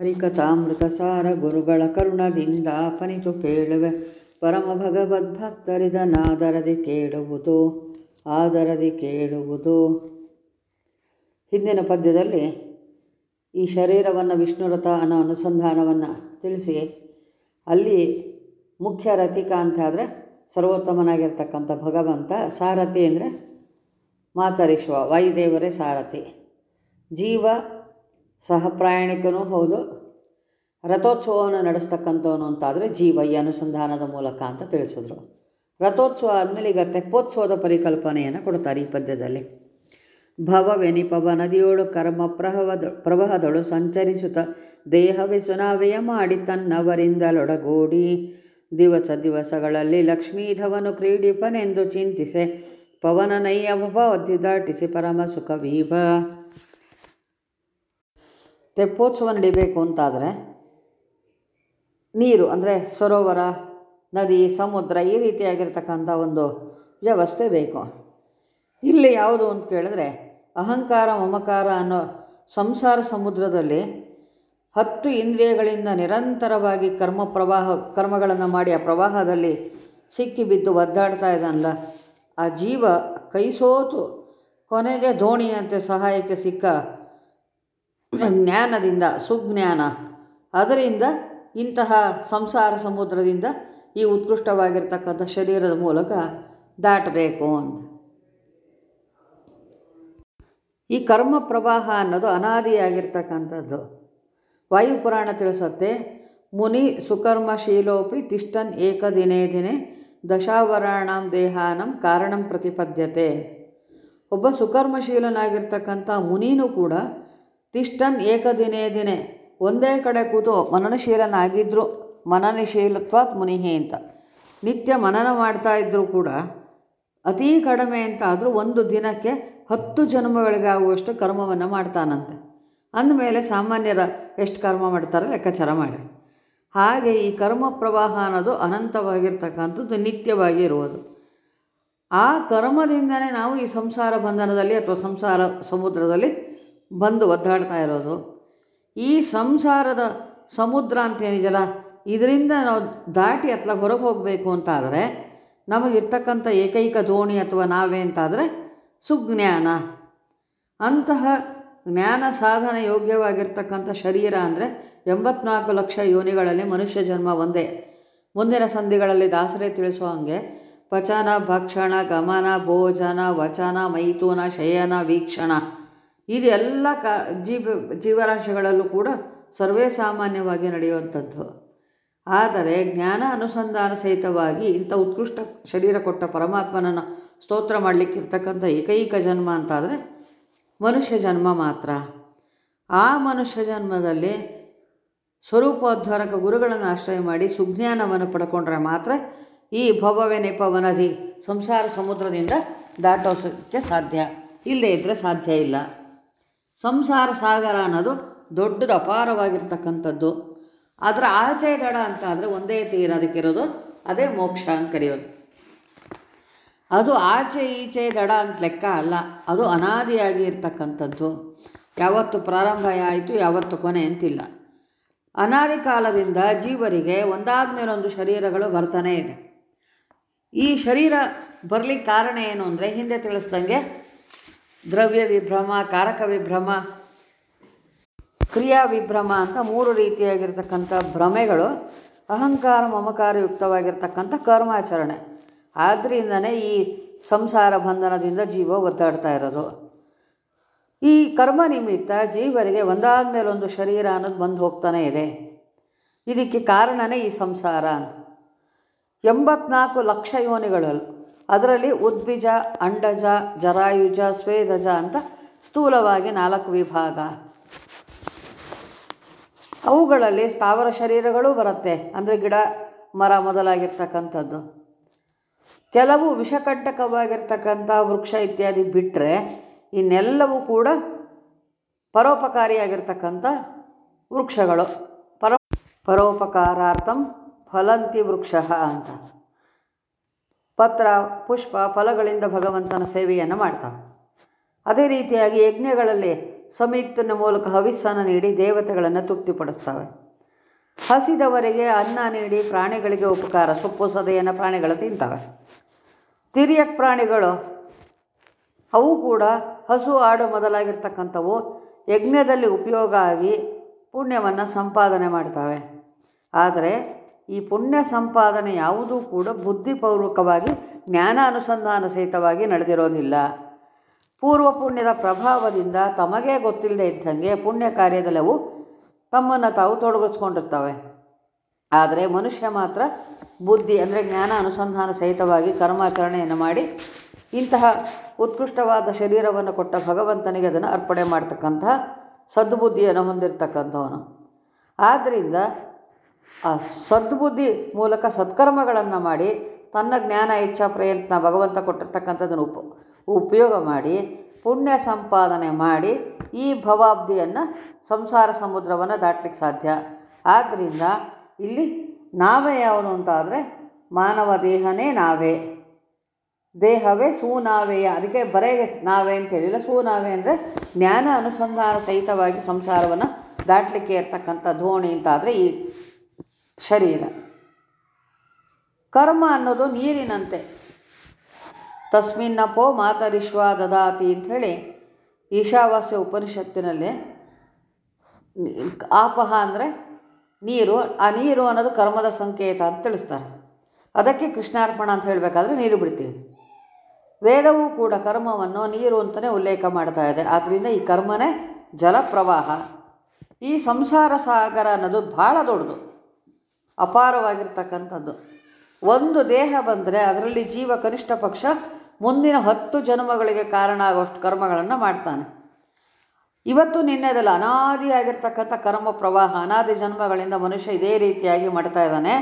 ಹರಿಕಥಾಮೃತಸಾರ ಗುರುಗಳ ಕರುಣದಿಂದ ಪನಿತು ಕೇಳುವೆ ಪರಮ ಭಗವದ್ಭಕ್ತರಿದನಾದರದಿ ಕೇಳುವುದು, ಆದರದಿ ಕೇಳುವುದು. ಹಿಂದಿನ ಪದ್ಯದಲ್ಲಿ ಈ ಶರೀರವನ್ನು, ವಿಷ್ಣುರಥ ಅನ್ನೋ ಅನುಸಂಧಾನವನ್ನು ತಿಳಿಸಿ, ಅಲ್ಲಿ ಮುಖ್ಯ ರಥಿಕ ಅಂತ ಆದರೆ ಸರ್ವೋತ್ತಮನಾಗಿರ್ತಕ್ಕಂಥ ಭಗವಂತ ಸಾರಥಿ ಅಂದರೆ ಮಾತರಿಸುವ, ವಾಯುದೇವರೇ ಸಾರಥಿ. ಜೀವ ಸಹ ಪ್ರಯಾಣಿಕನೂ ಹೌದು. ರಥೋತ್ಸವವನ್ನು ನಡೆಸ್ತಕ್ಕಂಥವನು ಅಂತಾದರೆ ಜೀವ ಈ ಅನುಸಂಧಾನದ ಮೂಲಕ ಅಂತ ತಿಳಿಸಿದ್ರು. ರಥೋತ್ಸವ ಆದಮೇಲೆ ಈಗ ತೆಪ್ಪೋತ್ಸವದ ಪರಿಕಲ್ಪನೆಯನ್ನು ಕೊಡ್ತಾರೆ ಈ ಪದ್ಯದಲ್ಲಿ. ಭವವೆನಿಪವ ನದಿಯೋಳು ಕರ್ಮ ಪ್ರಭವದ ಪ್ರವಾಹದಳು ಸಂಚರಿಸುತ್ತ ದೇಹವೇ ಸುನಾವೆಯ ಮಾಡಿ ತನ್ನವರಿಂದಲೊಡಗೂಡಿ ದಿವಸ ದಿವಸಗಳಲ್ಲಿ ಲಕ್ಷ್ಮೀಧವನು ಕ್ರೀಡಿಪನೆಂದು ಚಿಂತಿಸೆ. ಪವನನಯ್ಯ ಭವತಿ ದಾಟಿಸಿ ಪರಮ ಸುಖವೀಭ ತೆಪ್ಪೋತ್ಸವ ನಡಿಬೇಕು ಅಂತಾದರೆ ನೀರು ಅಂದರೆ ಸರೋವರ, ನದಿ, ಸಮುದ್ರ ಈ ರೀತಿಯಾಗಿರ್ತಕ್ಕಂಥ ಒಂದು ವ್ಯವಸ್ಥೆ ಬೇಕು. ಇಲ್ಲಿ ಯಾವುದು ಅಂತ ಕೇಳಿದ್ರೆ ಅಹಂಕಾರ, ಮಮಕಾರ ಅನ್ನೋ ಸಂಸಾರ ಸಮುದ್ರದಲ್ಲಿ ಹತ್ತು ಇಂದ್ರಿಯಗಳಿಂದ ನಿರಂತರವಾಗಿ ಕರ್ಮ ಪ್ರವಾಹ, ಕರ್ಮಗಳನ್ನು ಮಾಡಿ ಆ ಪ್ರವಾಹದಲ್ಲಿ ಸಿಕ್ಕಿ ಬಿದ್ದು ಒದ್ದಾಡ್ತಾ ಇದ್ದಾನಲ್ಲ, ಆ ಜೀವ ಕೈಸೋತು ಕೊನೆಗೆ ದೋಣಿಯಂತೆ ಸಹಾಯಕ್ಕೆ ಸಿಕ್ಕ ಜ್ಞಾನದಿಂದ, ಸುಜ್ಞಾನ. ಅದರಿಂದ ಇಂತಹ ಸಂಸಾರ ಸಮುದ್ರದಿಂದ ಈ ಉತ್ಕೃಷ್ಟವಾಗಿರ್ತಕ್ಕಂಥ ಶರೀರದ ಮೂಲಕ ದಾಟಬೇಕು ಅಂತ. ಈ ಕರ್ಮ ಪ್ರವಾಹ ಅನ್ನೋದು ಅನಾದಿಯಾಗಿರ್ತಕ್ಕಂಥದ್ದು. ವಾಯುಪುರಾಣ ತಿಳಿಸತ್ತೆ, ಮುನಿ ಸುಕರ್ಮಶೀಲೋಪಿ ತಿಷ್ಟನ್ ಏಕದಿನೇ ದಿನೇ ದಶಾವರಾಣಂ ದೇಹಾನಂ ಕಾರಣಂ ಪ್ರತಿಪದ್ಯತೆ. ಒಬ್ಬ ಸುಕರ್ಮಶೀಲನಾಗಿರ್ತಕ್ಕಂಥ ಮುನಿನೂ ಕೂಡ ತಿಷ್ಟನ್ ಏಕದಿನೇ ದಿನೇ. ಒಂದೇ ಕಡೆ ಕೂತು ಮನನಶೀಲನಾಗಿದ್ದರು ಮನನಶೀಲತ್ವಾತ್ ಮುನಿಹಿ ಅಂತ. ನಿತ್ಯ ಮನನ ಮಾಡ್ತಾ ಇದ್ದರೂ ಕೂಡ ಅತೀ ಕಡಿಮೆ ಅಂತ ಆದರೂ ಒಂದು ದಿನಕ್ಕೆ ಹತ್ತು ಜನ್ಮಗಳಿಗಾಗುವಷ್ಟು ಕರ್ಮವನ್ನು ಮಾಡ್ತಾನಂತೆ. ಅಂದಮೇಲೆ ಸಾಮಾನ್ಯರ ಎಷ್ಟು ಕರ್ಮ ಮಾಡ್ತಾರೋ ಲೆಕ್ಕಾಚಾರ ಮಾಡಿ ಹಾಗೆ ಈ ಕರ್ಮ ಪ್ರವಾಹ ಅನ್ನೋದು ಅನಂತವಾಗಿರ್ತಕ್ಕಂಥದ್ದು ನಿತ್ಯವಾಗಿ ಇರುವುದು. ಆ ಕರ್ಮದಿಂದನೇ ನಾವು ಈ ಸಂಸಾರ ಬಂಧನದಲ್ಲಿ ಅಥವಾ ಸಂಸಾರ ಸಮುದ್ರದಲ್ಲಿ ಬಂದು ಒದ್ದಾಡ್ತಾ ಇರೋದು. ಈ ಸಂಸಾರದ ಸಮುದ್ರ ಅಂತ ಏನಿದೆಯಲ್ಲ, ಇದರಿಂದ ನಾವು ದಾಟಿ ಅತ್ಲ ಹೊರಗೆ ಹೋಗಬೇಕು ಅಂತಾದರೆ, ನಮಗಿರ್ತಕ್ಕಂಥ ಏಕೈಕ ದೋಣಿ ಅಥವಾ ನಾವೇ ಅಂತಾದರೆ ಸುಜ್ಞಾನ. ಅಂತಹ ಜ್ಞಾನ ಸಾಧನ ಯೋಗ್ಯವಾಗಿರ್ತಕ್ಕಂಥ ಶರೀರ ಅಂದರೆ ಎಂಬತ್ನಾಲ್ಕು ಲಕ್ಷ ಯೋನಿಗಳಲ್ಲಿ ಮನುಷ್ಯ ಜನ್ಮ ಒಂದೇ. ಮುಂದಿನ ಸಂಧಿಗಳಲ್ಲಿ ದಾಸರೇ ತಿಳಿಸೋ ಹಾಗೆ, ಪಚನ, ಭಕ್ಷಣ, ಗಮನ, ಭೋಜನ, ವಚನ, ಮೈಥುನ, ಶಯನ, ವೀಕ್ಷಣ. ಇದೆಲ್ಲ ಕ ಜೀವ, ಜೀವರಾಶಿಗಳಲ್ಲೂ ಕೂಡ ಸರ್ವೇ ಸಾಮಾನ್ಯವಾಗಿ ನಡೆಯುವಂಥದ್ದು. ಆದರೆ ಜ್ಞಾನ ಅನುಸಂಧಾನ ಸಹಿತವಾಗಿ ಇಂಥ ಉತ್ಕೃಷ್ಟ ಶರೀರ ಕೊಟ್ಟ ಪರಮಾತ್ಮನನ್ನು ಸ್ತೋತ್ರ ಮಾಡಲಿಕ್ಕಿರ್ತಕ್ಕಂಥ ಏಕೈಕ ಜನ್ಮ ಅಂತಾದರೆ ಮನುಷ್ಯ ಜನ್ಮ ಮಾತ್ರ. ಆ ಮನುಷ್ಯ ಜನ್ಮದಲ್ಲಿ ಸ್ವರೂಪೋದ್ಧಾರಕ ಗುರುಗಳನ್ನು ಆಶ್ರಯ ಮಾಡಿ ಸುಜ್ಞಾನವನ್ನು ಪಡ್ಕೊಂಡ್ರೆ ಮಾತ್ರ ಈ ಭವವೆ ನೆಪವನದಿ ಸಂಸಾರ ಸಮುದ್ರದಿಂದ ದಾಟೋಸಕ್ಕೆ ಸಾಧ್ಯ. ಇಲ್ಲದೇ ಇದ್ದರೆ ಸಾಧ್ಯ ಇಲ್ಲ. ಸಂಸಾರ ಸಾಗರ ಅನ್ನೋದು ದೊಡ್ಡದು ಅಪಾರವಾಗಿರ್ತಕ್ಕಂಥದ್ದು. ಅದರ ಆಚೆ ದಡ ಅಂತ ಆದರೆ ಒಂದೇ ತೀರ ಅದಕ್ಕಿರೋದು ಅದೇ ಮೋಕ್ಷ ಅಂತ ಕರೆಯೋದು. ಅದು ಆಚೆ ಈಚೆ ದಡ ಅಂತ ಲೆಕ್ಕ ಅಲ್ಲ, ಅದು ಅನಾದಿಯಾಗಿ ಇರ್ತಕ್ಕಂಥದ್ದು. ಯಾವತ್ತು ಪ್ರಾರಂಭ ಆಯಿತು, ಯಾವತ್ತು ಕೊನೆ ಅಂತಿಲ್ಲ. ಅನಾದಿ ಕಾಲದಿಂದ ಜೀವರಿಗೆ ಒಂದಾದ ಮೇಲೊಂದು ಶರೀರಗಳು ಬರ್ತಾನೇ ಇದೆ. ಈ ಶರೀರ ಬರಲಿಕ್ಕೆ ಕಾರಣ ಏನು ಅಂದರೆ ಹಿಂದೆ ತಿಳಿಸ್ದಂಗೆ ದ್ರವ್ಯ ವಿಭ್ರಮ, ಕಾರಕ ವಿಭ್ರಮ, ಕ್ರಿಯಾ ವಿಭ್ರಮ ಅಂತ ಮೂರು ರೀತಿಯಾಗಿರ್ತಕ್ಕಂಥ ಭ್ರಮೆಗಳು ಅಹಂಕಾರ ಮಮಕಾರಯುಕ್ತವಾಗಿರ್ತಕ್ಕಂಥ ಕರ್ಮಾಚರಣೆ. ಆದ್ದರಿಂದನೇ ಈ ಸಂಸಾರ ಬಂಧನದಿಂದ ಜೀವ ಒದ್ದಾಡ್ತಾ ಇರೋದು. ಈ ಕರ್ಮ ನಿಮಿತ್ತ ಜೀವರಿಗೆ ಒಂದಾದ ಮೇಲೊಂದು ಶರೀರ ಅನ್ನೋದು ಬಂದು ಹೋಗ್ತಾನೆ ಇದೆ. ಇದಕ್ಕೆ ಕಾರಣನೇ ಈ ಸಂಸಾರ ಎಂಬತ್ನಾಲ್ಕು ಲಕ್ಷ ಯೋನಿಗಳು ಅದರಲ್ಲಿ ಉದ್ಬಿಜ ಅಂಡಜ, ಜರಾಯುಜ, ಸ್ವೇದಜ ಅಂತ ಸ್ಥೂಲವಾಗಿ ನಾಲ್ಕು ವಿಭಾಗ. ಅವುಗಳಲ್ಲಿ ಸ್ಥಾವರ ಶರೀರಗಳು ಬರುತ್ತೆ. ಅಂದರೆ ಗಿಡ, ಮರ ಮೊದಲಾಗಿರ್ತಕ್ಕಂಥದ್ದು. ಕೆಲವು ವಿಷಕಂಟಕವಾಗಿರ್ತಕ್ಕಂಥ ವೃಕ್ಷ ಇತ್ಯಾದಿ ಬಿಟ್ಟರೆ ಇನ್ನೆಲ್ಲವೂ ಕೂಡ ಪರೋಪಕಾರಿಯಾಗಿರ್ತಕ್ಕಂಥ ವೃಕ್ಷಗಳು. ಪರೋ ಪರೋಪಕಾರಾರ್ಥಂ ಫಲಂತಿ ವೃಕ್ಷ ಅಂತ. ಪತ್ರ, ಪುಷ್ಪ, ಫಲಗಳಿಂದ ಭಗವಂತನ ಸೇವೆಯನ್ನು ಮಾಡ್ತಾನೆ. ಅದೇ ರೀತಿಯಾಗಿ ಯಜ್ಞಗಳಲ್ಲಿ ಸಮಯುಕ್ತನ ಮೂಲಕ ಹವಿಸ್ಸನ್ನು ನೀಡಿ ದೇವತೆಗಳನ್ನು ತೃಪ್ತಿಪಡಿಸ್ತವೆ. ಹಸಿದವರಿಗೆ ಅನ್ನ ನೀಡಿ ಪ್ರಾಣಿಗಳಿಗೆ ಉಪಕಾರ, ಸೊಪ್ಪು, ಸದೆಯನ್ನು ಪ್ರಾಣಿಗಳು ತಿಂತವೆ. ತಿರಿಯಕ್ ಪ್ರಾಣಿಗಳು, ಅವು ಕೂಡ ಹಸು, ಆಡು ಮೊದಲಾಗಿರ್ತಕ್ಕಂಥವು ಯಜ್ಞದಲ್ಲಿ ಉಪಯೋಗ ಆಗಿ ಪುಣ್ಯವನ್ನು ಸಂಪಾದನೆ ಮಾಡ್ತವೆ. ಆದರೆ ಈ ಪುಣ್ಯ ಸಂಪಾದನೆ ಯಾವುದೂ ಕೂಡ ಬುದ್ಧಿಪೂರ್ವಕವಾಗಿ ಜ್ಞಾನ ಅನುಸಂಧಾನ ಸಹಿತವಾಗಿ ನಡೆದಿರೋದಿಲ್ಲ. ಪೂರ್ವ ಪುಣ್ಯದ ಪ್ರಭಾವದಿಂದ ತಮಗೇ ಗೊತ್ತಿಲ್ಲದೆ ಇದ್ದಂಗೆ ಪುಣ್ಯ ಕಾರ್ಯದಲ್ಲವು ತಮ್ಮನ್ನು ತಾವು ತೊಡಗಿಸ್ಕೊಂಡಿರ್ತವೆ. ಆದರೆ ಮನುಷ್ಯ ಮಾತ್ರ ಬುದ್ಧಿ ಅಂದರೆ ಜ್ಞಾನ ಅನುಸಂಧಾನ ಸಹಿತವಾಗಿ ಕರ್ಮಾಚರಣೆಯನ್ನು ಮಾಡಿ ಇಂತಹ ಉತ್ಕೃಷ್ಟವಾದ ಶರೀರವನ್ನು ಕೊಟ್ಟ ಭಗವಂತನಿಗೆ ಅದನ್ನು ಅರ್ಪಣೆ ಮಾಡ್ತಕ್ಕಂತಹ ಸದ್ಬುದ್ಧಿಯನ್ನು ಹೊಂದಿರತಕ್ಕಂಥವನು. ಆದ್ದರಿಂದ ಆ ಸದ್ಬುದ್ಧಿ ಮೂಲಕ ಸತ್ಕರ್ಮಗಳನ್ನು ಮಾಡಿ, ತನ್ನ ಜ್ಞಾನ, ಇಚ್ಛಾ, ಪ್ರಯತ್ನ, ಭಗವಂತ ಕೊಟ್ಟಿರ್ತಕ್ಕಂಥದ್ದನ್ನು ಉಪ, ಉಪಯೋಗ ಮಾಡಿ, ಪುಣ್ಯ ಸಂಪಾದನೆ ಮಾಡಿ ಈ ಭವಾಬ್ದಿಯನ್ನು ಸಂಸಾರ ಸಮುದ್ರವನ್ನು ದಾಟ್ಲಿಕ್ಕೆ ಸಾಧ್ಯ. ಆದ್ದರಿಂದ ಇಲ್ಲಿ ನಾವೇ ಯಾವನು ಅಂತಾದರೆ ಮಾನವ ದೇಹನೇ ನಾವೇ. ದೇಹವೇ ಸೂನಾವೆಯ ಅದಕ್ಕೆ ಬರೆಯ ನಾವೇ ಅಂತ ಹೇಳಿಲ್ಲ ಸೂನಾವೆ ಅಂದರೆ ಜ್ಞಾನ ಅನುಸಂಧಾನ ಸಹಿತವಾಗಿ ಸಂಸಾರವನ್ನು ದಾಟಲಿಕ್ಕೆ ಇರ್ತಕ್ಕಂಥ ಧೋಣಿ ಅಂತಾದರೆ ಈ ಶರೀರ. ಕರ್ಮ ಅನ್ನೋದು ನೀರಿನಂತೆ. ತಸ್ಮಿನ್ನಪೋ ಮಾತರಿಶ್ವ ದದಾತಿ ಅಂಥೇಳಿ ಈಶಾವಾಸ್ಯ ಉಪನಿಷತ್ತಿನಲ್ಲಿ ಆಪಹ ಅಂದರೆ ನೀರು, ಆ ನೀರು ಅನ್ನೋದು ಕರ್ಮದ ಸಂಕೇತ ಅಂತ ತಿಳಿಸ್ತಾರೆ. ಅದಕ್ಕೆ ಕೃಷ್ಣಾರ್ಪಣ ಅಂತ ಹೇಳಬೇಕಾದ್ರೆ ನೀರು ಬಿಡ್ತೀವಿ. ವೇದವೂ ಕೂಡ ಕರ್ಮವನ್ನು ನೀರು ಅಂತಲೇ ಉಲ್ಲೇಖ ಮಾಡ್ತಾ ಇದೆ. ಆದ್ದರಿಂದ ಈ ಕರ್ಮನೇ ಜಲಪ್ರವಾಹ. ಈ ಸಂಸಾರ ಸಾಗರ ಅನ್ನೋದು ಭಾಳ ದೊಡ್ಡದು. ಅಪಾರವಾಗಿರ್ತಕ್ಕಂಥದ್ದು. ಒಂದು ದೇಹ ಬಂದರೆ ಅದರಲ್ಲಿ ಜೀವ ಕನಿಷ್ಠ ಪಕ್ಷ ಮುಂದಿನ ಹತ್ತು ಜನ್ಮಗಳಿಗೆ ಕಾರಣ ಆಗುವಷ್ಟು ಕರ್ಮಗಳನ್ನು ಮಾಡ್ತಾನೆ. ಇವತ್ತು ನಿನ್ನೆದಲ್ಲ ಅನಾದಿಯಾಗಿರ್ತಕ್ಕಂಥ ಕರ್ಮ ಪ್ರವಾಹ, ಅನಾದಿ ಜನ್ಮಗಳಿಂದ ಮನುಷ್ಯ ಇದೇ ರೀತಿಯಾಗಿ ಮಾಡ್ತಾ ಇದ್ದಾನೆ.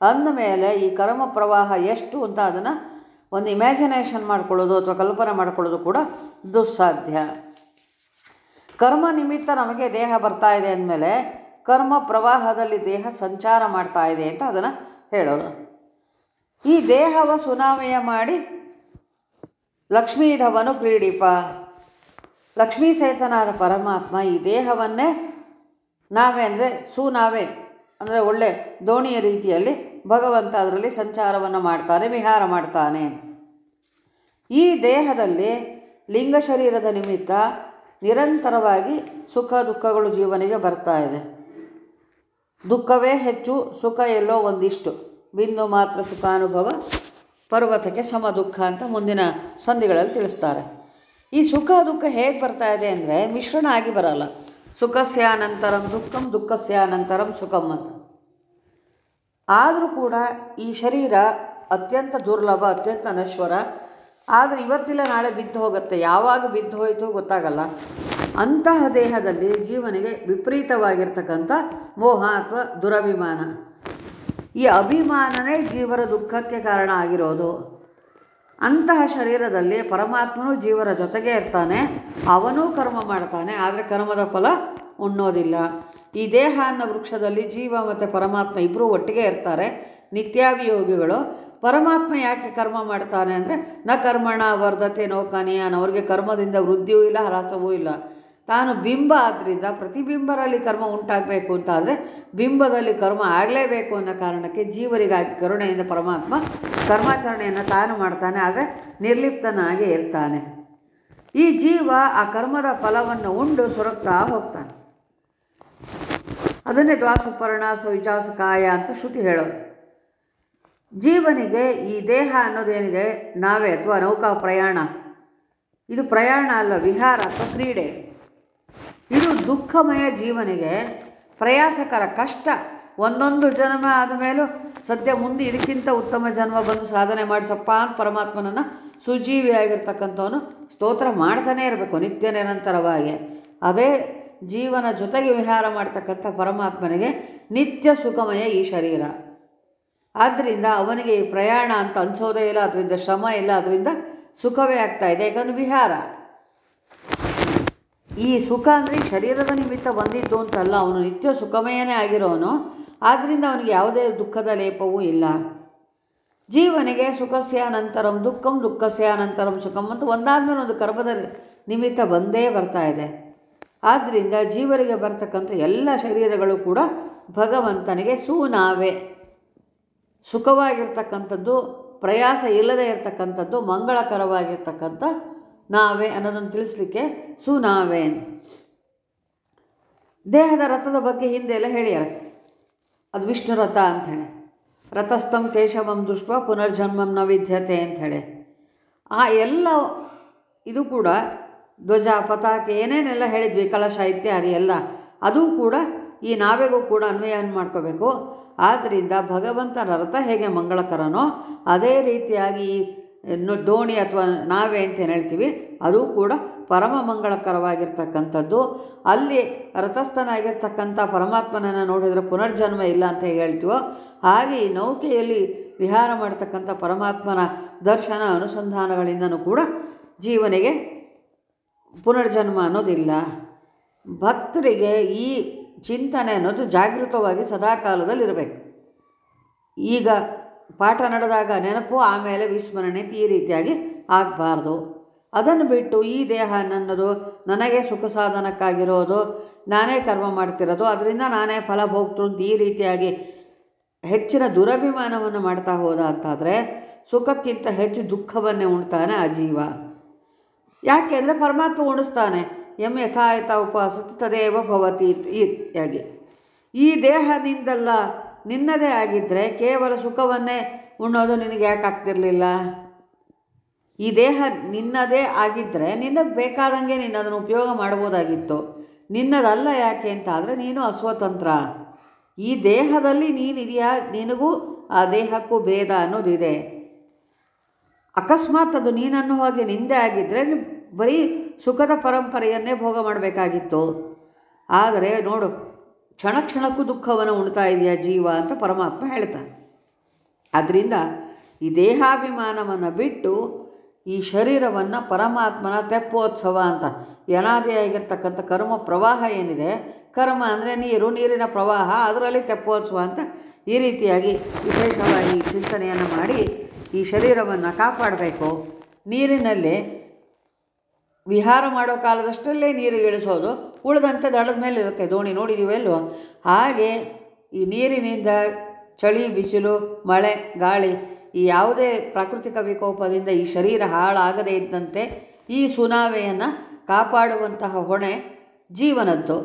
ಅಂದಮೇಲೆ ಈ ಕರ್ಮ ಪ್ರವಾಹ ಎಷ್ಟು ಅಂತ ಅದನ್ನು ಒಂದು ಇಮ್ಯಾಜಿನೇಷನ್ ಮಾಡ್ಕೊಳ್ಳೋದು ಅಥವಾ ಕಲ್ಪನೆ ಮಾಡ್ಕೊಳ್ಳೋದು ಕೂಡ ದುಸ್ಸಾಧ್ಯ. ಕರ್ಮ ನಿಮಿತ್ತ ನಮಗೆ ದೇಹ ಬರ್ತಾ ಇದೆ ಅಂದಮೇಲೆ ಕರ್ಮ ಪ್ರವಾಹದಲ್ಲಿ ದೇಹ ಸಂಚಾರ ಮಾಡ್ತಾ ಇದೆ ಅಂತ ಅದನ್ನು ಹೇಳೋದು. ಈ ದೇಹವ ಸುನಾಮಯ ಮಾಡಿ ಲಕ್ಷ್ಮೀಧವನು ಕ್ರೀಡಿಪ ಲಕ್ಷ್ಮೀ ಸೇತನಾದ ಪರಮಾತ್ಮ ಈ ದೇಹವನ್ನೇ ನಾವೇ ಅಂದರೆ ಸುನಾವೇ ಅಂದರೆ ಒಳ್ಳೆ ದೋಣಿಯ ರೀತಿಯಲ್ಲಿ ಭಗವಂತ ಅದರಲ್ಲಿ ಸಂಚಾರವನ್ನು ಮಾಡ್ತಾನೆ, ವಿಹಾರ ಮಾಡ್ತಾನೆ ಈ ದೇಹದಲ್ಲಿ ಲಿಂಗ ಶರೀರದ ನಿಮಿತ್ತ ನಿರಂತರವಾಗಿ ಸುಖ ದುಃಖಗಳು ಜೀವನಿಗೆ ಬರ್ತಾ ಇದೆ. ದುಃಖವೇ ಹೆಚ್ಚು, ಸುಖ ಎಲ್ಲೋ ಒಂದಿಷ್ಟು. ಬಿಂದು ಮಾತ್ರ ಸುಖಾನುಭವ, ಪರ್ವತಕ್ಕೆ ಸಮ ದುಃಖ ಅಂತ ಮುಂದಿನ ಸಂಧಿಗಳಲ್ಲಿ ತಿಳಿಸ್ತಾರೆ. ಈ ಸುಖ ದುಃಖ ಹೇಗೆ ಬರ್ತಾ ಇದೆ ಅಂದರೆ ಮಿಶ್ರಣ ಆಗಿ ಬರಲ್ಲ. ಸುಖಸ್ಯಾನಂತರಂ ದುಃಖಂ ದುಃಖಸ್ಯಾನಂತರಂ ಸುಖಂ ಅಂತ. ಆದರೂ ಕೂಡ ಈ ಶರೀರ ಅತ್ಯಂತ ದುರ್ಲಭ, ಅತ್ಯಂತ ಅನಶ್ವರ. ಆದರೆ ಇವತ್ತಿಲ್ಲ, ನಾಳೆ ಬಿದ್ದು ಹೋಗುತ್ತೆ. ಯಾವಾಗ ಬಿದ್ದು ಹೋಯಿತು ಗೊತ್ತಾಗಲ್ಲ. ಅಂತಹ ದೇಹದಲ್ಲಿ ಜೀವನಿಗೆ ವಿಪರೀತವಾಗಿರ್ತಕ್ಕಂಥ ಮೋಹ ಅಥವಾ ದುರಭಿಮಾನ. ಈ ಅಭಿಮಾನನೇ ಜೀವರ ದುಃಖಕ್ಕೆ ಕಾರಣ ಆಗಿರೋದು. ಅಂತಹ ಶರೀರದಲ್ಲಿ ಪರಮಾತ್ಮನೂ ಜೀವರ ಜೊತೆಗೆ ಇರ್ತಾನೆ, ಅವನೂ ಕರ್ಮ ಮಾಡ್ತಾನೆ, ಆದರೆ ಕರ್ಮದ ಫಲ ಉಣ್ಣೋದಿಲ್ಲ. ಈ ದೇಹ ಅನ್ನೋ ವೃಕ್ಷದಲ್ಲಿ ಜೀವ ಮತ್ತು ಪರಮಾತ್ಮ ಇಬ್ಬರೂ ಒಟ್ಟಿಗೆ ಇರ್ತಾರೆ, ನಿತ್ಯಾಭಿಯೋಗಿಗಳು. ಪರಮಾತ್ಮ ಯಾಕೆ ಕರ್ಮ ಮಾಡ್ತಾನೆ ಅಂದರೆ, ನ ಕರ್ಮಣ ವರ್ಧತೆ ನೋಕಾನಿಯಾನ ಅವ್ರಿಗೆ ಕರ್ಮದಿಂದ ವೃದ್ಧಿಯೂ ಇಲ್ಲ, ಹ್ರಾಸವೂ ಇಲ್ಲ. ತಾನು ಬಿಂಬ ಆದ್ದರಿಂದ ಪ್ರತಿಬಿಂಬರಲ್ಲಿ ಕರ್ಮ ಉಂಟಾಗಬೇಕು ಅಂತಾದರೆ ಬಿಂಬದಲ್ಲಿ ಕರ್ಮ ಆಗಲೇಬೇಕು ಅನ್ನೋ ಕಾರಣಕ್ಕೆ ಜೀವರಿಗಾಗಿ ಕರುಣೆಯಿಂದ ಪರಮಾತ್ಮ ಕರ್ಮಾಚರಣೆಯನ್ನು ತಾನು ಮಾಡ್ತಾನೆ, ಆದರೆ ನಿರ್ಲಿಪ್ತನಾಗಿ ಇರ್ತಾನೆ. ಈ ಜೀವ ಆ ಕರ್ಮದ ಫಲವನ್ನು ಉಂಡು ಸುರಕ್ತಾ ಹೋಗ್ತಾನೆ. ಅದನ್ನೇ ದ್ವಾಸುಪರ್ಣ ಸವಿಚಾಸ ಕಾಯ ಅಂತ ಶ್ರುತಿ ಹೇಳೋದು. ಜೀವನಿಗೆ ಈ ದೇಹ ಅನ್ನೋದೇನಿದೆ? ನಾವೇ, ಅಥವಾ ನೌಕಾ ಪ್ರಯಾಣ ಇದು ಪ್ರಯಾಣ ಅಲ್ಲ, ವಿಹಾರ ಅಥವಾ ಕ್ರೀಡೆ. ಇದು ದುಃಖಮಯ ಜೀವನಿಗೆ ಪ್ರಯಾಸಕರ ಕಷ್ಟ. ಒಂದೊಂದು ಜನ್ಮ ಆದಮೇಲೂ ಸದ್ಯ ಮುಂದೆ ಇದಕ್ಕಿಂತ ಉತ್ತಮ ಜನ್ಮ ಬಂದು ಸಾಧನೆ ಮಾಡಿಸಪ್ಪ ಅಂತ ಪರಮಾತ್ಮನನ್ನು ಸುಜೀವಿಯಾಗಿರ್ತಕ್ಕಂಥವನು ಸ್ತೋತ್ರ ಮಾಡ್ತಾನೇ ಇರಬೇಕು ನಿತ್ಯ ನಿರಂತರವಾಗಿ. ಅದೇ ಜೀವನ ಜೊತೆಗೆ ವಿಹಾರ ಮಾಡ್ತಕ್ಕಂಥ ಪರಮಾತ್ಮನಿಗೆ ನಿತ್ಯ ಸುಖಮಯ ಈ ಶರೀರ. ಆದ್ದರಿಂದ ಅವನಿಗೆ ಈ ಪ್ರಯಾಣ ಅಂತ ಅನಿಸೋದೇ ಇಲ್ಲ ಅದರಿಂದ ಶ್ರಮ ಇಲ್ಲ ಅದರಿಂದ ಸುಖವೇ ಆಗ್ತಾ ಇದೆ, ಯಾಕಂದ್ರೆ ವಿಹಾರ. ಈ ಸುಖ ಅಂದರೆ ಶರೀರದ ನಿಮಿತ್ತ ಬಂದಿದ್ದು ಅಂತಲ್ಲ, ಅವನು ನಿತ್ಯ ಸುಖಮಯನೇ ಆಗಿರೋನು. ಆದ್ದರಿಂದ ಅವನಿಗೆ ಯಾವುದೇ ದುಃಖದ ಲೇಪವೂ ಇಲ್ಲ. ಜೀವನಿಗೆ ಸುಖಸ್ಯಾನಂತರಂ ದುಃಖಂ ದುಃಖಸ್ಯಾನಂತರಂ ಸುಖಂ ಅಂತ ಒಂದಾದ್ಮೇಲೆ ಒಂದು ಕರ್ಮದ ನಿಮಿತ್ತ ಬಂದೇ ಬರ್ತಾ ಇದೆ. ಆದ್ದರಿಂದ ಜೀವರಿಗೆ ಬರ್ತಕ್ಕಂಥ ಎಲ್ಲ ಶರೀರಗಳು ಕೂಡ ಭಗವಂತನಿಗೆ ಸೂನಾವೆ. ಸುಖವಾಗಿರ್ತಕ್ಕಂಥದ್ದು, ಪ್ರಯಾಸ ಇಲ್ಲದೆ ಇರತಕ್ಕಂಥದ್ದು, ಮಂಗಳಕರವಾಗಿರ್ತಕ್ಕಂಥ ನಾವೆ ಅನ್ನೋದನ್ನು ತಿಳಿಸ್ಲಿಕ್ಕೆ ಸುನಾವೆ. ದೇಹದ ರಥದ ಬಗ್ಗೆ ಹಿಂದೆ ಎಲ್ಲ ಹೇಳ್ಯಾರ ಅದು ವಿಷ್ಣು ರಥ ಅಂಥೇಳಿ. ರಥಸ್ಥಂ ಕೇಶವಂ ದೃಷ್ಟ ಪುನರ್ಜನ್ಮಂ ನ ವಿದ್ಯತೆ ಅಂಥೇಳಿ. ಆ ಎಲ್ಲ ಇದು ಕೂಡ ಧ್ವಜ, ಪತಾಕೆ, ಏನೇನೆಲ್ಲ ಹೇಳಿದ್ವಿ, ಕಲಶ, ಇತ್ಯಾದಿ ಎಲ್ಲ, ಅದು ಕೂಡ ಈ ನಾವೆಗೂ ಕೂಡ ಅನ್ವಯನ ಮಾಡ್ಕೋಬೇಕು? ಆದ್ದರಿಂದ ಭಗವಂತನ ರಥ ಹೇಗೆ ಮಂಗಳಕರನೋ, ಅದೇ ರೀತಿಯಾಗಿ ದೋಣಿ ಅಥವಾ ನಾವೆ ಅಂತ ಏನು ಹೇಳ್ತೀವಿ, ಅದು ಕೂಡ ಪರಮ ಮಂಗಳಕರವಾಗಿರ್ತಕ್ಕಂಥದ್ದು. ಅಲ್ಲಿ ರಥಸ್ಥನಾಗಿರ್ತಕ್ಕಂಥ ಪರಮಾತ್ಮನನ್ನು ನೋಡಿದರೆ ಪುನರ್ಜನ್ಮ ಇಲ್ಲ ಅಂತ ಹೇಳ್ತೀವೋ, ಹಾಗೆ ಈ ನೌಕೆಯಲ್ಲಿ ವಿಹಾರ ಮಾಡ್ತಕ್ಕಂಥ ಪರಮಾತ್ಮನ ದರ್ಶನ ಅನುಸಂಧಾನಗಳಿಂದನೂ ಕೂಡ ಜೀವನಿಗೆ ಪುನರ್ಜನ್ಮ ಅನ್ನೋದಿಲ್ಲ. ಭಕ್ತರಿಗೆ ಈ ಚಿಂತನೆ ಅನ್ನೋದು ಜಾಗೃತವಾಗಿ ಸದಾಕಾಲದಲ್ಲಿ ಇರಬೇಕು ಈಗ ಪಾಠ ನಡೆದಾಗ ನೆನಪು, ಆಮೇಲೆ ವಿಸ್ಮರಣೆ ಈ ರೀತಿಯಾಗಿ ಆಗಬಾರ್ದು. ಅದನ್ನು ಬಿಟ್ಟು ಈ ದೇಹ ನನ್ನದು, ನನಗೆ ಸುಖ ಸಾಧನಕ್ಕಾಗಿರೋದು, ನಾನೇ ಕರ್ಮ ಮಾಡ್ತಿರೋದು, ಅದರಿಂದ ನಾನೇ ಫಲ ಭೋಗ್ತು ಈ ರೀತಿಯಾಗಿ ಹೆಚ್ಚಿನ ದುರಭಿಮಾನವನ್ನು ಮಾಡ್ತಾ ಹೋದ ಅಂತಾದರೆ ಸುಖಕ್ಕಿಂತ ಹೆಚ್ಚು ದುಃಖವನ್ನೇ ಉಣ್ತಾನೆ ಆ ಜೀವ. ಯಾಕೆ ಅಂದರೆ ಪರಮಾತ್ಮ ಉಣಿಸ್ತಾನೆ ಎಂ ಯಥಾಯಥ ಉಪವಾಸ ತದೇವ ಭವತಿ ಈ ಈ ದೇಹದಿಂದಲ್ಲ ನಿನ್ನದೇ ಆಗಿದ್ದರೆ ಕೇವಲ ಸುಖವನ್ನೇ ಉಣ್ಣೋದು ನಿನಗೆ ಯಾಕೆ ಆಗ್ತಿರಲಿಲ್ಲ? ಈ ದೇಹ ನಿನ್ನದೇ ಆಗಿದ್ದರೆ ನಿನ್ನದು ಬೇಕಾದಂಗೆ ನೀನು ಅದನ್ನು ಉಪಯೋಗ ಮಾಡ್ಬೋದಾಗಿತ್ತು ನಿನ್ನದಲ್ಲ ಯಾಕೆ ಅಂತ ಆದರೆ ನೀನು ಅಸ್ವತಂತ್ರ. ಈ ದೇಹದಲ್ಲಿ ನೀನಿದೆಯಾ? ನಿನಗೂ ಆ ದೇಹಕ್ಕೂ ಭೇದ ಅನ್ನೋದಿದೆ. ಅಕಸ್ಮಾತ್ ಅದು ನೀನನ್ನು ಹಾಗೆ ನಿಂದೆ ಆಗಿದ್ದರೆ ಬರೀ ಸುಖದ ಪರಂಪರೆಯನ್ನೇ ಭೋಗ ಮಾಡಬೇಕಾಗಿತ್ತು. ಆದರೆ ನೋಡು ಕ್ಷಣ ಕ್ಷಣಕ್ಕೂ ದುಃಖವನ್ನು ಉಣ್ತಾ ಇದೆಯಾ ಜೀವ ಅಂತ ಪರಮಾತ್ಮ ಹೇಳ್ತಾನೆ. ಆದ್ದರಿಂದ ಈ ದೇಹಾಭಿಮಾನವನ್ನು ಬಿಟ್ಟು ಈ ಶರೀರವನ್ನು ಪರಮಾತ್ಮನ ತೆಪ್ಪೋತ್ಸವ ಅಂತ ಯನಾದಿಯಾಗಿರ್ತಕ್ಕಂಥ ಕರ್ಮ ಪ್ರವಾಹ ಏನಿದೆ, ಕರ್ಮ ಅಂದರೆ ನೀರು, ನೀರಿನ ಪ್ರವಾಹ, ಅದರಲ್ಲಿ ತೆಪ್ಪೋತ್ಸವ ಅಂತ ಈ ರೀತಿಯಾಗಿ ವಿಶೇಷವಾಗಿ ಚಿಂತನೆಯನ್ನು ಮಾಡಿ ಈ ಶರೀರವನ್ನು ಕಾಪಾಡಬೇಕು. ನೀರಿನಲ್ಲಿ ವಿಹಾರ ಮಾಡೋ ಕಾಲದಷ್ಟರಲ್ಲೇ ನೀರು ಇಳಿಸೋದು, ಉಳಿದಂತೆ ದಡದ ಮೇಲೆ ಇರುತ್ತೆ. ದೋಣಿ ನೋಡಿದ್ದೀವಲ್ವ ಹಾಗೆ ಈ ನೀರಿನಿಂದ ಚಳಿ, ಬಿಸಿಲು, ಮಳೆ, ಗಾಳಿ ಈ ಯಾವುದೇ ಪ್ರಾಕೃತಿಕ ವಿಕೋಪದಿಂದ ಈ ಶರೀರ ಹಾಳಾಗದೇ ಇದ್ದಂತೆ ಈ ಸುನಾವೆಯನ್ನು ಕಾಪಾಡುವಂತಹ ಹೊಣೆ ಜೀವನದ್ದು.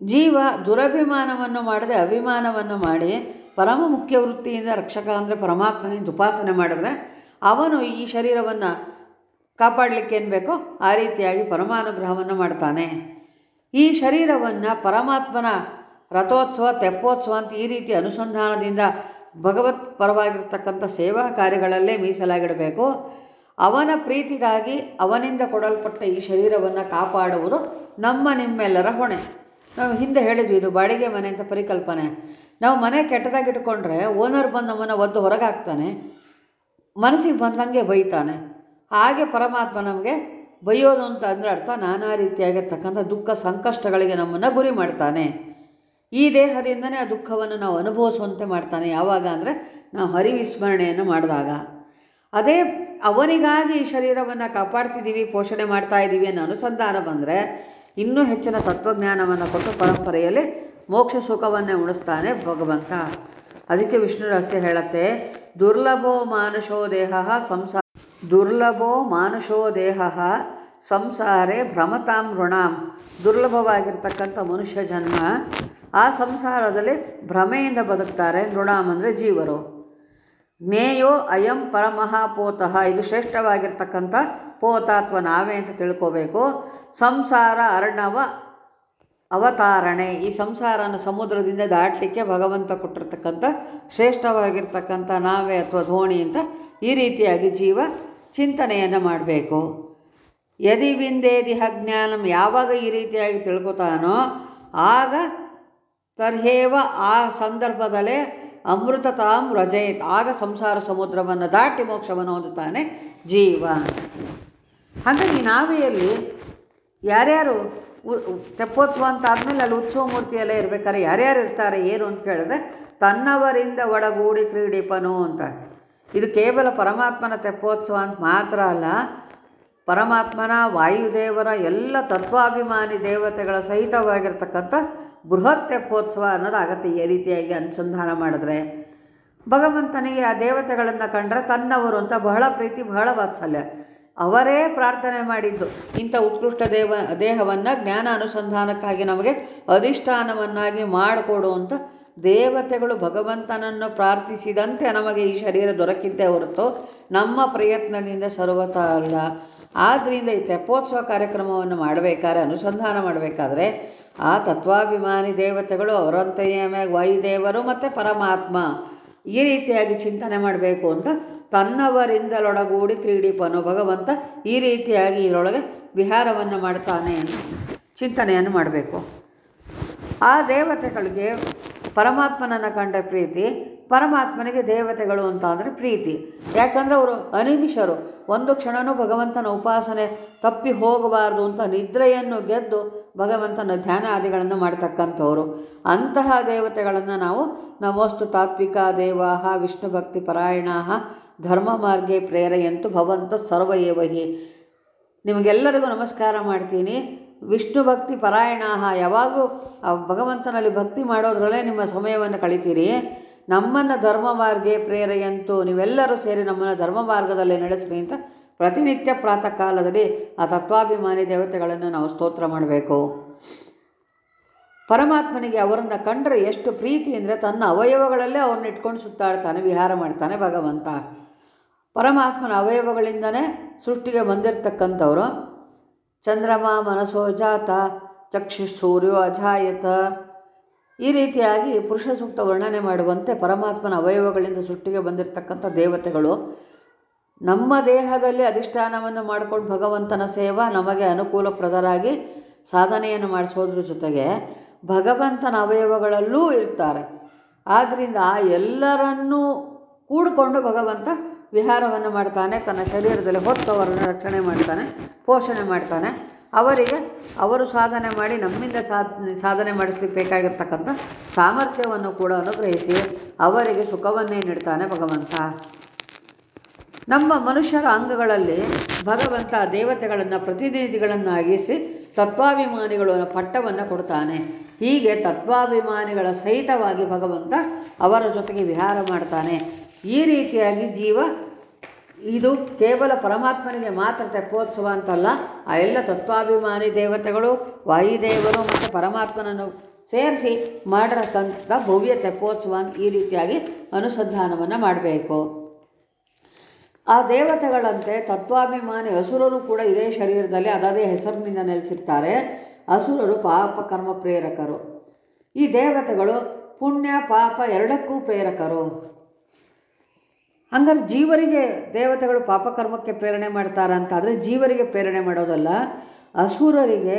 ಜೀವ ದುರಭಿಮಾನವನ್ನು ಮಾಡದೆ ಅಭಿಮಾನವನ್ನು ಮಾಡಿ ಪರಮ ಮುಖ್ಯ ವೃತ್ತಿಯಿಂದ ರಕ್ಷಕ ಅಂದರೆ ಪರಮಾತ್ಮನಿಂದ ಉಪಾಸನೆ ಮಾಡಿದ್ರೆ ಅವನು ಈ ಶರೀರವನ್ನು ಕಾಪಾಡಲಿಕ್ಕೆ ಏನು ಬೇಕೋ ಆ ರೀತಿಯಾಗಿ ಪರಮಾನುಗ್ರಹವನ್ನು ಮಾಡ್ತಾನೆ. ಈ ಶರೀರವನ್ನು ಪರಮಾತ್ಮನ ರಥೋತ್ಸವ, ತೆಪ್ಪೋತ್ಸವ ಅಂತ ಈ ರೀತಿ ಅನುಸಂಧಾನದಿಂದ ಭಗವತ್ ಪರವಾಗಿರ್ತಕ್ಕಂಥ ಸೇವಾ ಕಾರ್ಯಗಳಲ್ಲೇ ಮೀಸಲಾಗಿಡಬೇಕು. ಅವನ ಪ್ರೀತಿಗಾಗಿ ಅವನಿಂದ ಕೊಡಲ್ಪಟ್ಟ ಈ ಶರೀರವನ್ನು ಕಾಪಾಡುವುದು ನಮ್ಮ ನಿಮ್ಮೆಲ್ಲರ ಹೊಣೆ. ನಾವು ಹಿಂದೆ ಹೇಳಿದ್ವಿ, ಇದು ಬಾಡಿಗೆ ಮನೆ ಅಂತ ಪರಿಕಲ್ಪನೆ. ನಾವು ಮನೆ ಕೆಟ್ಟದಾಗಿ ಇಟ್ಕೊಂಡ್ರೆ ಓನರ್ ಬಂದು ನಮ್ಮನ್ನು ಒದ್ದು ಹೊರಗೆ ಹಾಕ್ತಾನೆ ಮನಸ್ಸಿಗೆ ಬಂದಂಗೆ ಬೈತಾನೆ. ಹಾಗೆ ಪರಮಾತ್ಮ ನಮಗೆ ಬೈಯೋದು ಅಂತ ಅಂದರೆ ಅರ್ಥ ನಾನಾ ರೀತಿಯಾಗಿರ್ತಕ್ಕಂಥ ದುಃಖ ಸಂಕಷ್ಟಗಳಿಗೆ ನಮ್ಮನ್ನು ಗುರಿ ಮಾಡ್ತಾನೆ. ಈ ದೇಹದಿಂದನೇ ಆ ದುಃಖವನ್ನು ನಾವು ಅನುಭವಿಸುವಂತೆ ಮಾಡ್ತಾನೆ. ಯಾವಾಗ ಅಂದರೆ ನಾವು ಹರಿವಿಸ್ಮರಣೆಯನ್ನು ಮಾಡಿದಾಗ. ಅದೇ ಅವನಿಗಾಗಿ ಈ ಶರೀರವನ್ನು ಕಾಪಾಡ್ತಿದ್ದೀವಿ ಪೋಷಣೆ ಮಾಡ್ತಾ ಇದ್ದೀವಿ ಅನ್ನೋ ಅನುಸಂಧಾನ ಬಂದರೆ ಇನ್ನೂ ಹೆಚ್ಚಿನ ತತ್ವಜ್ಞಾನವನ್ನು ಕೊಟ್ಟು ಪರಂಪರೆಯಲ್ಲಿ ಮೋಕ್ಷ ಸುಖವನ್ನೇ ಉಣಿಸ್ತಾನೆ ಭಗವಂತ. ಅದಕ್ಕೆ ವಿಷ್ಣು ರಹಸ್ಯ ಹೇಳುತ್ತೆ, ದುರ್ಲಭೋ ಮಾನುಷೋ ದೇಹ ಸಂಸಾರ ದುರ್ಲಭೋ ಮಾನುಷೋ ದೇಹ ಸಂಸಾರೇ ಭ್ರಮತಾಂ ಋಣಾಂ. ದುರ್ಲಭವಾಗಿರ್ತಕ್ಕಂಥ ಮನುಷ್ಯ ಜನ್ಮ, ಆ ಸಂಸಾರದಲ್ಲಿ ಭ್ರಮೆಯಿಂದ ಬದುಕ್ತಾರೆ ಋಣಾಂ ಅಂದರೆ ಜೀವರು. ಜ್ಞೇಯೋ ಅಯಂ ಪರಮಹಾಪೋತಃ, ಇದು ಶ್ರೇಷ್ಠವಾಗಿರ್ತಕ್ಕಂಥ ಪೋತ ಅಥವಾ ನಾವೇ ಅಂತ ತಿಳ್ಕೋಬೇಕು. ಸಂಸಾರ ಅರ್ಣವ ಅವತಾರಣೆ, ಈ ಸಂಸಾರನ ಸಮುದ್ರದಿಂದ ದಾಟಲಿಕ್ಕೆ ಭಗವಂತ ಕೊಟ್ಟಿರ್ತಕ್ಕಂಥ ಶ್ರೇಷ್ಠವಾಗಿರ್ತಕ್ಕಂಥ ನಾವೇ ಅಥವಾ ಧೋಣಿ ಅಂತ ಈ ರೀತಿಯಾಗಿ ಜೀವ ಚಿಂತನೆಯನ್ನು ಮಾಡಬೇಕು. ಯದಿ ವಿಂದೇದಿಹ ಜ್ಞಾನಂ ಯಾವಾಗ ಈ ರೀತಿಯಾಗಿ ತಿಳ್ಕೊತಾನೋ ಆಗ ತರ್ಹೇವ ಆ ಸಂದರ್ಭದಲ್ಲೇ ಅಮೃತತಾಂ ರಜಯತ್ ಆಗ ಸಂಸಾರ ಸಮುದ್ರವನ್ನು ದಾಟಿ ಮೋಕ್ಷವನ್ನು ಹೊಂದುತ್ತಾನೆ ಜೀವ. ಹಾಗಾಗಿ ನಾವೆಯಲ್ಲಿ ಯಾರ್ಯಾರು ತೆಪ್ಪೋತ್ಸವ ಅಂತ ಆದಮೇಲೆ ಅಲ್ಲಿ ಉತ್ಸವ ಮೂರ್ತಿಯಲ್ಲೇ ಇರಬೇಕಾದ್ರೆ ಯಾರ್ಯಾರು ಇರ್ತಾರೆ ಏನು ಅಂತ ಕೇಳಿದ್ರೆ ತನ್ನವರಿಂದ ಒಡಗೂಡಿ ಕ್ರೀಡಿಪನು ಅಂತ. ಇದು ಕೇವಲ ಪರಮಾತ್ಮನ ತೆಪ್ಪೋತ್ಸವ ಅಂತ ಮಾತ್ರ ಅಲ್ಲ, ಪರಮಾತ್ಮನ ವಾಯುದೇವರ ಎಲ್ಲ ತತ್ವಾಭಿಮಾನಿ ದೇವತೆಗಳ ಸಹಿತವಾಗಿರ್ತಕ್ಕಂಥ ಬೃಹತ್ ತೆಪ್ಪೋತ್ಸವ ಅನ್ನೋದಾಗತ್ತೆ ಈ ರೀತಿಯಾಗಿ ಅನುಸಂಧಾನ ಮಾಡಿದ್ರೆ. ಭಗವಂತನಿಗೆ ಆ ದೇವತೆಗಳನ್ನು ಕಂಡ್ರೆ ತನ್ನವರು ಅಂತ ಬಹಳ ಪ್ರೀತಿ, ಬಹಳ ವಾತ್ಸಲ್ಯ. ಅವರೇ ಪ್ರಾರ್ಥನೆ ಮಾಡಿದ್ದು. ಇಂಥ ಉತ್ಕೃಷ್ಟ ದೇವ, ದೇಹವನ್ನು ಜ್ಞಾನ ಅನುಸಂಧಾನಕ್ಕಾಗಿ ನಮಗೆ ಅಧಿಷ್ಠಾನವನ್ನಾಗಿ ಮಾಡಿಕೊಡು ಅಂತ ದೇವತೆಗಳು ಭಗವಂತನನ್ನು ಪ್ರಾರ್ಥಿಸಿದಂತೆ ನಮಗೆ ಈ ಶರೀರ ದೊರಕಿದ್ದೇ ಹೊರತು ನಮ್ಮ ಪ್ರಯತ್ನದಿಂದ ಸರ್ವತ ಅಲ್ಲ. ಆದ್ದರಿಂದ ಈ ತೆಪ್ಪೋತ್ಸವ ಕಾರ್ಯಕ್ರಮವನ್ನು ಮಾಡಬೇಕಾದ್ರೆ, ಅನುಸಂಧಾನ ಮಾಡಬೇಕಾದ್ರೆ ಆ ತತ್ವಾಭಿಮಾನಿ ದೇವತೆಗಳು ಅವರಂತೆಯೇ ವಾಯುದೇವರು ಮತ್ತು ಪರಮಾತ್ಮ ಈ ರೀತಿಯಾಗಿ ಚಿಂತನೆ ಮಾಡಬೇಕು ಅಂತ ತನ್ನವರಿಂದಲೊಡಗೂಡಿ ಕ್ರೀಡಿಪನು ಭಗವಂತ ಈ ರೀತಿಯಾಗಿ ಇದರೊಳಗೆ ವಿಹಾರವನ್ನು ಮಾಡ್ತಾನೆ ಚಿಂತನೆಯನ್ನು ಮಾಡಬೇಕು. ಆ ದೇವತೆಗಳಿಗೆ ಪರಮಾತ್ಮನನ್ನು ಕಂಡ ಪ್ರೀತಿ, ಪರಮಾತ್ಮನಿಗೆ ದೇವತೆಗಳು ಅಂತ ಅಂದರೆ ಪ್ರೀತಿ. ಯಾಕಂದರೆ ಅವರು ಅನಿಮಿಷರು. ಒಂದು ಕ್ಷಣನೂ ಭಗವಂತನ ಉಪಾಸನೆ ತಪ್ಪಿ ಹೋಗಬಾರ್ದು ಅಂತ ನಿದ್ರೆಯನ್ನು ಗೆದ್ದು ಭಗವಂತನ ಧ್ಯಾನ ಆದಿಗಳನ್ನು ಮಾಡ್ತಕ್ಕಂಥವ್ರು. ಅಂತಹ ದೇವತೆಗಳನ್ನು ನಾವು ನಮೋಸ್ತು ತಾತ್ವಿಕ ದೇವಾಹ ವಿಷ್ಣು ಭಕ್ತಿ ಪರಾಯಣಾಹ ಧರ್ಮ ಮಾರ್ಗೆ ಪ್ರೇರೆಯಂತು ಭವಂತ ಸರ್ವ ನಿಮಗೆಲ್ಲರಿಗೂ ನಮಸ್ಕಾರ ಮಾಡ್ತೀನಿ. ವಿಷ್ಣು ಭಕ್ತಿ ಪರಾಯಣ ಯಾವಾಗೂ ಆ ಭಗವಂತನಲ್ಲಿ ಭಕ್ತಿ ಮಾಡೋದ್ರಲ್ಲೇ ನಿಮ್ಮ ಸಮಯವನ್ನು ಕಳಿತೀರಿ. ನಮ್ಮನ್ನು ಧರ್ಮ ಮಾರ್ಗೆ ಪ್ರೇರೆಯಂತು ನೀವೆಲ್ಲರೂ ಸೇರಿ ನಮ್ಮನ್ನು ಧರ್ಮ ಮಾರ್ಗದಲ್ಲಿ ನಡೆಸ್ರಿ ಅಂತ ಪ್ರತಿನಿತ್ಯ ಪ್ರಾತಃ ಕಾಲದಲ್ಲಿ ಆ ತತ್ವಾಭಿಮಾನಿ ದೇವತೆಗಳನ್ನು ನಾವು ಸ್ತೋತ್ರ ಮಾಡಬೇಕು. ಪರಮಾತ್ಮನಿಗೆ ಅವರನ್ನು ಕಂಡರೆ ಎಷ್ಟು ಪ್ರೀತಿ ಅಂದರೆ ತನ್ನ ಅವಯವಗಳಲ್ಲೇ ಅವ್ರನ್ನ ಇಟ್ಕೊಂಡು ಸುತ್ತಾಡ್ತಾನೆ, ವಿಹಾರ ಮಾಡ್ತಾನೆ ಭಗವಂತ. ಪರಮಾತ್ಮನ ಅವಯವಗಳಿಂದನೇ ಸೃಷ್ಟಿಗೆ ಬಂದಿರತಕ್ಕಂಥವ್ರು. ಚಂದ್ರಮ ಮನಸೋ ಜಾತ, ಚಕ್ಷು ಸೂರ್ಯೋ ಅಜಾಯತ. ಈ ರೀತಿಯಾಗಿ ಪುರುಷ ಸೂಕ್ತ ವರ್ಣನೆ ಮಾಡುವಂತೆ ಪರಮಾತ್ಮನ ಅವಯವಗಳಿಂದ ಸೃಷ್ಟಿಗೆ ಬಂದಿರತಕ್ಕಂಥ ದೇವತೆಗಳು. ನಮ್ಮ ದೇಹದಲ್ಲಿ ಅಧಿಷ್ಠಾನವನ್ನು ಮಾಡಿಕೊಂಡು ಭಗವಂತನ ಸೇವಾ ನಮಗೆ ಅನುಕೂಲಪ್ರದರಾಗಿ ಸಾಧನೆಯನ್ನು ಮಾಡಿಸೋದ್ರ ಜೊತೆಗೆ ಭಗವಂತನ ಅವಯವಗಳಲ್ಲೂ ಇರ್ತಾರೆ. ಆದ್ದರಿಂದ ಎಲ್ಲರನ್ನೂ ಕೂಡಿಕೊಂಡು ಭಗವಂತ ವಿಹಾರವನ್ನು ಮಾಡ್ತಾನೆ, ತನ್ನ ಶರೀರದಲ್ಲಿ ಹೊತ್ತವರನ್ನು ರಕ್ಷಣೆ ಮಾಡ್ತಾನೆ, ಪೋಷಣೆ ಮಾಡ್ತಾನೆ. ಅವರಿಗೆ ಅವರು ಸಾಧನೆ ಮಾಡಿ, ನಮ್ಮಿಂದ ಸಾಧನೆ ಸಾಧನೆ ಮಾಡಿಸ್ಲಿಕ್ಕೆ ಬೇಕಾಗಿರ್ತಕ್ಕಂಥ ಸಾಮರ್ಥ್ಯವನ್ನು ಕೂಡ ಅನುಗ್ರಹಿಸಿ ಅವರಿಗೆ ಸುಖವನ್ನೇ ನೀಡ್ತಾನೆ ಭಗವಂತ. ನಮ್ಮ ಮನುಷ್ಯರ ಅಂಗಗಳಲ್ಲಿ ಭಗವಂತ ದೇವತೆಗಳನ್ನು ಪ್ರತಿನಿಧಿಗಳನ್ನಾಗಿಸಿ ತತ್ವಾಭಿಮಾನಿಗಳು ಪಟ್ಟವನ್ನು ಕೊಡ್ತಾನೆ. ಹೀಗೆ ತತ್ವಾಭಿಮಾನಿಗಳ ಸಹಿತವಾಗಿ ಭಗವಂತ ಅವರ ಜೊತೆಗೆ ವಿಹಾರ ಮಾಡ್ತಾನೆ. ಈ ರೀತಿಯಾಗಿ ಜೀವ ಇದು ಕೇವಲ ಪರಮಾತ್ಮನಿಗೆ ಮಾತ್ರ ತೆಪ್ಪೋತ್ಸವ ಅಂತಲ್ಲ, ಆ ಎಲ್ಲ ತತ್ವಾಭಿಮಾನಿ ದೇವತೆಗಳು, ವಾಯುದೇವರು ಮತ್ತು ಪರಮಾತ್ಮನನ್ನು ಸೇರಿಸಿ ಮಾಡಿರತಕ್ಕಂಥ ಭವ್ಯ ತೆಪ್ಪೋತ್ಸವ ಈ ರೀತಿಯಾಗಿ ಅನುಸಂಧಾನವನ್ನು ಮಾಡಬೇಕು. ಆ ದೇವತೆಗಳಂತೆ ತತ್ವಾಭಿಮಾನಿ ಅಸುರರು ಕೂಡ ಇದೇ ಶರೀರದಲ್ಲಿ ಅದಾದೇ ಹೆಸರಿನಿಂದ ನೆಲೆಸಿರ್ತಾರೆ. ಅಸುರರು ಪಾಪ ಕರ್ಮ ಪ್ರೇರಕರು. ಈ ದೇವತೆಗಳು ಪುಣ್ಯ ಪಾಪ ಎರಡಕ್ಕೂ ಪ್ರೇರಕರು. ಹಂಗಾರೆ ಜೀವರಿಗೆ ದೇವತೆಗಳು ಪಾಪಕರ್ಮಕ್ಕೆ ಪ್ರೇರಣೆ ಮಾಡ್ತಾರ ಅಂತಾದರೆ ಜೀವರಿಗೆ ಪ್ರೇರಣೆ ಮಾಡೋದಲ್ಲ. ಅಸುರರಿಗೆ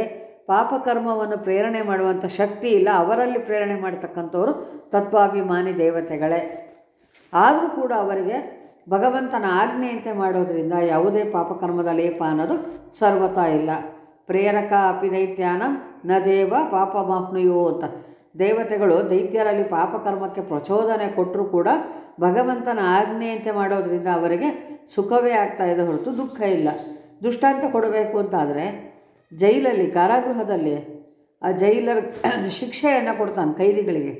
ಪಾಪಕರ್ಮವನ್ನು ಪ್ರೇರಣೆ ಮಾಡುವಂಥ ಶಕ್ತಿ ಇಲ್ಲ. ಅವರಲ್ಲಿ ಪ್ರೇರಣೆ ಮಾಡ್ತಕ್ಕಂಥವ್ರು ತತ್ವಾಭಿಮಾನಿ ದೇವತೆಗಳೇ. ಆದರೂ ಕೂಡ ಅವರಿಗೆ ಭಗವಂತನ ಆಜ್ಞೆಯಂತೆ ಮಾಡೋದರಿಂದ ಯಾವುದೇ ಪಾಪಕರ್ಮದ ಲೇಪ ಅನ್ನೋದು ಸರ್ವತಾ ಇಲ್ಲ. ಪ್ರೇರಕ ಅಪಿದೈತ್ಯಾನ ನ ದೇವ ಪಾಪ ಮಾಪ್ನುಯೋ ಅಂತ. ದೇವತೆಗಳು ದೈತ್ಯರಲ್ಲಿ ಪಾಪಕರ್ಮಕ್ಕೆ ಪ್ರಚೋದನೆ ಕೊಟ್ಟರೂ ಕೂಡ ಭಗವಂತನ ಆಜ್ಞೆಯಂತೆ ಮಾಡೋದರಿಂದ ಅವರಿಗೆ ಸುಖವೇ ಇದೆ ಹೊರತು ದುಃಖ ಇಲ್ಲ. ದುಷ್ಟಾಂತ ಕೊಡಬೇಕು ಅಂತಾದರೆ ಜೈಲಲ್ಲಿ, ಕಾರಾಗೃಹದಲ್ಲಿ ಆ ಜೈಲರ್ ಶಿಕ್ಷೆಯನ್ನು ಕೊಡ್ತಾನೆ ಕೈದಿಗಳಿಗೆ.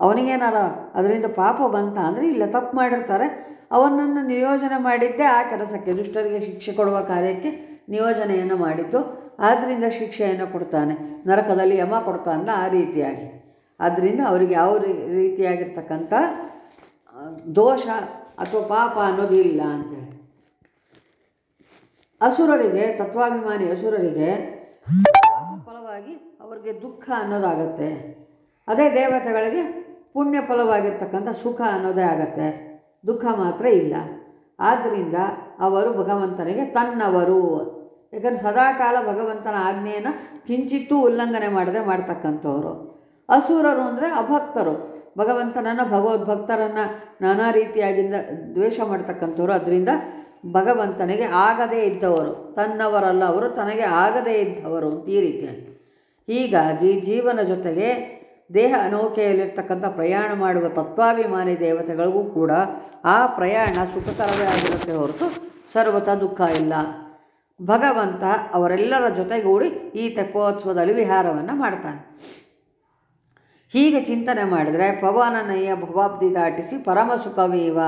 ಅವನಿಗೇನಾರ ಅದರಿಂದ ಪಾಪ ಬಂತ ಅಂದರೆ ಇಲ್ಲ, ತಪ್ಪು ಮಾಡಿರ್ತಾರೆ. ಅವನನ್ನು ನಿಯೋಜನೆ ಮಾಡಿದ್ದೇ ಆ ಕೆಲಸಕ್ಕೆ, ದುಷ್ಟರಿಗೆ ಶಿಕ್ಷೆ ಕೊಡುವ ಕಾರ್ಯಕ್ಕೆ ನಿಯೋಜನೆಯನ್ನು ಮಾಡಿದ್ದು. ಆದ್ದರಿಂದ ಶಿಕ್ಷೆಯನ್ನು ಕೊಡ್ತಾನೆ. ನರಕದಲ್ಲಿ ಯಮ ಕೊಡ್ತಾನಲ್ಲ ಆ ರೀತಿಯಾಗಿ. ಆದ್ದರಿಂದ ಅವರಿಗೆ ಯಾವ ರೀತಿಯಾಗಿರ್ತಕ್ಕಂಥ ದೋಷ ಅಥವಾ ಪಾಪ ಅನ್ನೋದು ಇಲ್ಲ ಅಂತೇಳಿ. ಅಸುರರಿಗೆ, ತತ್ವಾಭಿಮಾನಿ ಅಸುರರಿಗೆ ಫಲವಾಗಿ ಅವರಿಗೆ ದುಃಖ ಅನ್ನೋದಾಗತ್ತೆ. ಅದೇ ದೇವತೆಗಳಿಗೆ ಪುಣ್ಯ ಫಲವಾಗಿರ್ತಕ್ಕಂಥ ಸುಖ ಅನ್ನೋದೇ ಆಗತ್ತೆ. ದುಃಖ ಮಾತ್ರ ಇಲ್ಲ. ಆದ್ದರಿಂದ ಅವರು ಭಗವಂತನಿಗೆ ತನ್ನವರು ಯಾಕಂದ್ರೆ ಸದಾಕಾಲ ಭಗವಂತನ ಆಜ್ಞೆಯನ್ನು ಕಿಂಚಿತ್ತೂ ಉಲ್ಲಂಘನೆ ಮಾಡದೆ ಮಾಡ್ತಕ್ಕಂಥವ್ರು. ಅಸುರರು ಅಂದರೆ ಅಭಕ್ತರು. ಭಗವಂತನನ್ನು, ಭಗವದ್ಭಕ್ತರನ್ನು ನಾನಾ ರೀತಿಯಾಗಿಂದ ದ್ವೇಷ ಮಾಡ್ತಕ್ಕಂಥವ್ರು. ಅದರಿಂದ ಭಗವಂತನಿಗೆ ಆಗದೇ ಇದ್ದವರು. ತನ್ನವರಲ್ಲ ಅವರು, ತನಗೆ ಆಗದೇ ಇದ್ದವರು ಅಂತ ಈ ರೀತಿಯಾಗಿ. ಹೀಗಾಗಿ ಜೀವನ ಜೊತೆಗೆ ದೇಹ ಅನೌಕೆಯಲ್ಲಿರ್ತಕ್ಕಂಥ ಪ್ರಯಾಣ ಮಾಡುವ ತತ್ವಾಭಿಮಾನಿ ದೇವತೆಗಳಿಗೂ ಕೂಡ ಆ ಪ್ರಯಾಣ ಸುಖಕರವೇ ಆಗಿರುತ್ತೆ ಹೊರತು ಸರ್ವತಾ ದುಃಖ ಇಲ್ಲ. ಭಗವಂತ ಅವರೆಲ್ಲರ ಜೊತೆಗೂಡಿ ಈ ತೆಪ್ಪೋತ್ಸವದಲ್ಲಿ ವಿಹಾರವನ್ನು ಮಾಡ್ತಾನೆ. ಹೀಗೆ ಚಿಂತನೆ ಮಾಡಿದರೆ ಪವನನಯ್ಯ ಭವಾಬ್ದಿ ದಾಟಿಸಿ ಪರಮ ಸುಖವೀವ.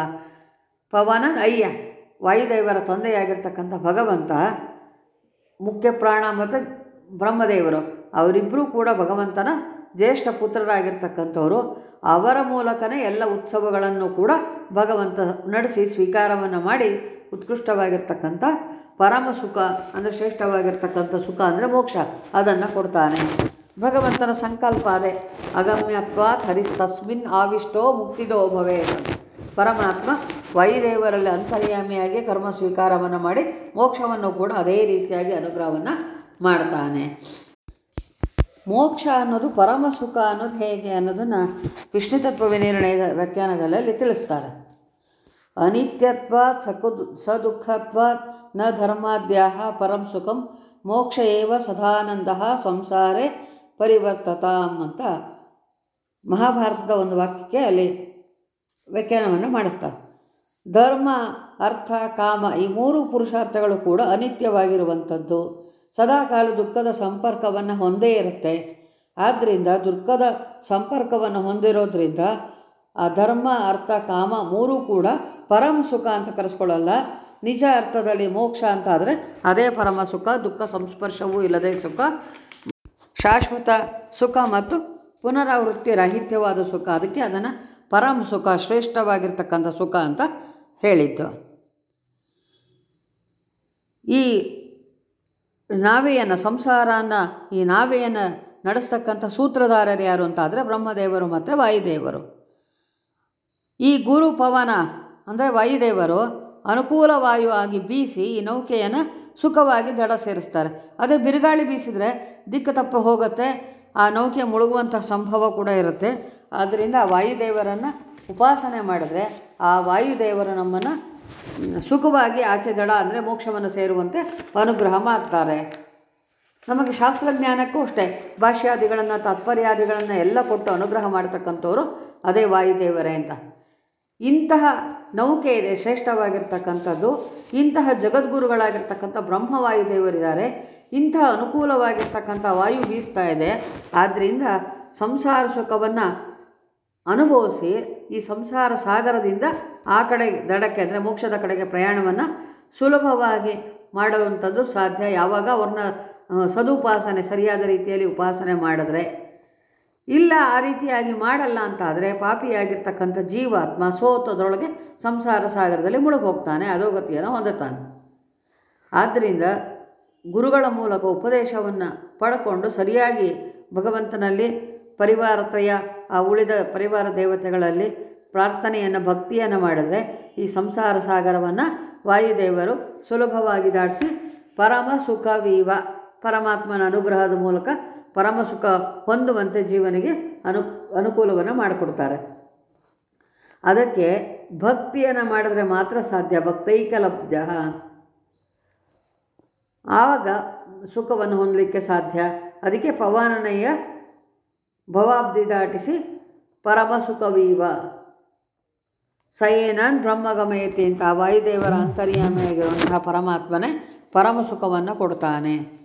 ಪವನ ಅಯ್ಯ, ವಾಯುದೇವರ ತಂದೆಯಾಗಿರ್ತಕ್ಕಂಥ ಭಗವಂತ, ಮುಖ್ಯ ಪ್ರಾಣ ಮತ್ತು ಬ್ರಹ್ಮದೇವರು ಅವರಿಬ್ಬರೂ ಕೂಡ ಭಗವಂತನ ಜ್ಯೇಷ್ಠ ಪುತ್ರರಾಗಿರ್ತಕ್ಕಂಥವರು. ಅವರ ಮೂಲಕನೇ ಎಲ್ಲ ಉತ್ಸವಗಳನ್ನು ಕೂಡ ಭಗವಂತ ನಡೆಸಿ ಸ್ವೀಕಾರವನ್ನು ಮಾಡಿ ಉತ್ಕೃಷ್ಟವಾಗಿರ್ತಕ್ಕಂಥ ಪರಮ ಸುಖ ಅಂದರೆ ಶ್ರೇಷ್ಠವಾಗಿರ್ತಕ್ಕಂಥ ಸುಖ ಅಂದರೆ ಮೋಕ್ಷ. ಅದನ್ನು ಕೊಡ್ತಾನೆ. ಭಗವಂತನ ಸಂಕಲ್ಪ ಅದೇ. ಅಗಮ್ಯತ್ವಾತ್ ಹರಿಸ್ತಸ್ಮಿನ್ ಆವಿಷ್ಟೋ ಮುಕ್ತಿದೋ ಭವೇ ಪರಮಾತ್ಮ ವೈದೇವರಲ್ಲಿ ಅಂತರ್ಯಾಮಿಯಾಗಿ ಕರ್ಮ ಸ್ವೀಕಾರವನ್ನು ಮಾಡಿ ಮೋಕ್ಷವನ್ನು ಕೂಡ ಅದೇ ರೀತಿಯಾಗಿ ಅನುಗ್ರಹವನ್ನು ಮಾಡ್ತಾನೆ. ಮೋಕ್ಷ ಅನ್ನೋದು ಪರಮ ಸುಖ ಅನ್ನೋದು ಹೇಗೆ ಅನ್ನೋದನ್ನು ವಿಷ್ಣು ತತ್ವ ವಿನಿರ್ಣಯದ ವ್ಯಾಖ್ಯಾನದಲ್ಲಿ ತಿಳಿಸ್ತಾರೆ. ಅನಿತ್ಯತ್ವಾತ್ ಸಕು ಸದುಃಖತ್ವಾತ್ನ ಧರ್ಮಾದ್ಯಾಹ, ಪರಂ ಸುಖಂ, ಮೋಕ್ಷ ಏವ ಸದಾನಂದ ಸಂಸಾರೇ ಪರಿವರ್ತತಾಂ ಅಂತ ಮಹಾಭಾರತದ ಒಂದು ವಾಕ್ಯಕ್ಕೆ ಅಲ್ಲಿ ವ್ಯಾಖ್ಯಾನವನ್ನು ಮಾಡಿಸ್ತಾರೆ. ಧರ್ಮ, ಅರ್ಥ, ಕಾಮ ಈ ಮೂರು ಪುರುಷಾರ್ಥಗಳು ಕೂಡ ಅನಿತ್ಯವಾಗಿರುವಂಥದ್ದು. ಸದಾಕಾಲ ದುಃಖದ ಸಂಪರ್ಕವನ್ನು ಹೊಂದೇ ಇರುತ್ತೆ. ಆದ್ದರಿಂದ ದುಃಖದ ಸಂಪರ್ಕವನ್ನು ಹೊಂದಿರೋದ್ರಿಂದ ಆ ಧರ್ಮ, ಅರ್ಥ, ಕಾಮ ಮೂರೂ ಕೂಡ ಪರಮ ಸುಖ ಅಂತ ಕರೆಸ್ಕೊಳ್ಳಲ್ಲ. ನಿಜ ಅರ್ಥದಲ್ಲಿ ಮೋಕ್ಷ ಅಂತ ಆದರೆ ಅದೇ ಪರಮ ಸುಖ, ದುಃಖ ಸಂಸ್ಪರ್ಶವೂ ಇಲ್ಲದೆ ಸುಖ. ಶಾಶ್ವತ ಸುಖ ಮತ್ತು ಪುನರಾವೃತ್ತಿ ರಾಹಿತ್ಯವಾದ ಸುಖ. ಅದಕ್ಕೆ ಅದನ್ನು ಪರಮ ಸುಖ, ಶ್ರೇಷ್ಠವಾಗಿರ್ತಕ್ಕಂಥ ಸುಖ ಅಂತ ಹೇಳಿದ್ದು. ಈ ನಾವೆಯನ್ನು, ಸಂಸಾರನ, ಈ ನಾವೆಯನ್ನು ನಡೆಸ್ತಕ್ಕಂಥ ಸೂತ್ರಧಾರರು ಯಾರು ಅಂತಾದರೆ ಬ್ರಹ್ಮದೇವರು ಮತ್ತು ವಾಯುದೇವರು. ಈ ಗುರು ಪವನ ಅಂದರೆ ವಾಯುದೇವರು ಅನುಕೂಲ ವಾಯು ಆಗಿ ಬೀಸಿ ಈ ನೌಕೆಯನ್ನು ಸುಖವಾಗಿ ದಡ ಸೇರಿಸ್ತಾರೆ. ಅದೇ ಬಿರುಗಾಳಿ ಬೀಸಿದರೆ ದಿಕ್ಕು ತಪ್ಪಿ ಹೋಗುತ್ತೆ, ಆ ನೌಕೆ ಮುಳುಗುವಂಥ ಸಂಭವ ಕೂಡ ಇರುತ್ತೆ. ಆದ್ದರಿಂದ ಆ ವಾಯುದೇವರನ್ನು ಉಪಾಸನೆ ಮಾಡಿದ್ರೆ ಆ ವಾಯುದೇವರು ನಮ್ಮನ್ನು ಸುಖವಾಗಿ ಆಚೆ ದಡ ಅಂದರೆ ಮೋಕ್ಷವನ್ನು ಸೇರುವಂತೆ ಅನುಗ್ರಹ ಮಾಡ್ತಾರೆ. ನಮಗೆ ಶಾಸ್ತ್ರಜ್ಞಾನಕ್ಕೂ ಅಷ್ಟೇ, ಭಾಷ್ಯಾದಿಗಳನ್ನು, ತಾತ್ಪರ್ಯಾದಿಗಳನ್ನು ಎಲ್ಲ ಕೊಟ್ಟು ಅನುಗ್ರಹ ಮಾಡ್ತಕ್ಕಂಥವ್ರು ಅದೇ ವಾಯುದೇವರೇ ಅಂತ. ಇಂತಹ ನೌಕೆ ಇದೆ, ಶ್ರೇಷ್ಠವಾಗಿರ್ತಕ್ಕಂಥದ್ದು. ಇಂತಹ ಜಗದ್ಗುರುಗಳಾಗಿರ್ತಕ್ಕಂಥ ಬ್ರಹ್ಮವಾಯುದೇವರಿದ್ದಾರೆ ಇಂತಹ ಅನುಕೂಲವಾಗಿರ್ತಕ್ಕಂಥ ವಾಯು ಬೀಸ್ತಾ ಇದೆ. ಆದ್ದರಿಂದ ಸಂಸಾರ ಸುಖವನ್ನು ಅನುಭವಿಸಿ ಈ ಸಂಸಾರ ಸಾಗರದಿಂದ ಆ ಕಡೆ ದಡಕ್ಕೆ, ಅಂದರೆ ಮೋಕ್ಷದ ಕಡೆಗೆ ಪ್ರಯಾಣವನ್ನು ಸುಲಭವಾಗಿ ಮಾಡುವಂಥದ್ದು ಸಾಧ್ಯ. ಯಾವಾಗ ಅವ್ರನ್ನ ಸದುಪಾಸನೆ, ಸರಿಯಾದ ರೀತಿಯಲ್ಲಿ ಉಪಾಸನೆ ಮಾಡಿದ್ರೆ ಇಲ್ಲ, ಆ ರೀತಿಯಾಗಿ ಮಾಡಲ್ಲ ಅಂತ ಆದರೆ ಪಾಪಿಯಾಗಿರ್ತಕ್ಕಂಥ ಜೀವಾತ್ಮ ಸೋತದರೊಳಗೆ ಸಂಸಾರ ಸಾಗರದಲ್ಲಿ ಮುಳುಗೋಗ್ತಾನೆ, ಅಧೋಗತಿಯನ್ನು ಹೊಂದುತ್ತಾನೆ. ಆದ್ದರಿಂದ ಗುರುಗಳ ಮೂಲಕ ಉಪದೇಶವನ್ನು ಪಡ್ಕೊಂಡು ಸರಿಯಾಗಿ ಭಗವಂತನಲ್ಲಿ ಪರಿವಾರತೆಯ ಆ ಉಳಿದ ಪರಿವಾರ ದೇವತೆಗಳಲ್ಲಿ ಪ್ರಾರ್ಥನೆಯನ್ನು, ಭಕ್ತಿಯನ್ನು ಮಾಡಿದರೆ ಈ ಸಂಸಾರ ಸಾಗರವನ್ನು ವಾಯುದೇವರು ಸುಲಭವಾಗಿ ದಾಟಿಸಿ ಪರಮ ಸುಖವೀವ ಪರಮಾತ್ಮನ ಅನುಗ್ರಹದ ಮೂಲಕ ಪರಮ ಸುಖ ಹೊಂದುವಂತೆ ಜೀವನಿಗೆ ಅನು, ಅನುಕೂಲವನ್ನು ಮಾಡಿಕೊಡ್ತಾರೆ. ಅದಕ್ಕೆ ಭಕ್ತಿಯನ್ನು ಮಾಡಿದರೆ ಮಾತ್ರ ಸಾಧ್ಯ, ಭಕ್ತೈಕಲಬ್ಧ. ಆವಾಗ ಸುಖವನ್ನು ಹೊಂದಲಿಕ್ಕೆ ಸಾಧ್ಯ. ಅದಕ್ಕೆ ಪವನನಯ್ಯ ಭವಾಬ್ದಿ ದಾಟಿಸಿ ಪರಮ ಸುಖವೀವ. ಸಯೇನಾನ್ ಬ್ರಹ್ಮಗಮಯತಿ ಅಂತ ವಾಯುದೇವರ ಅಂತರ್ಯಾಮಿಯಾಗಿರುವಂತಹ ಪರಮಾತ್ಮನೇ ಪರಮ ಸುಖವನ್ನು ಕೊಡ್ತಾನೆ.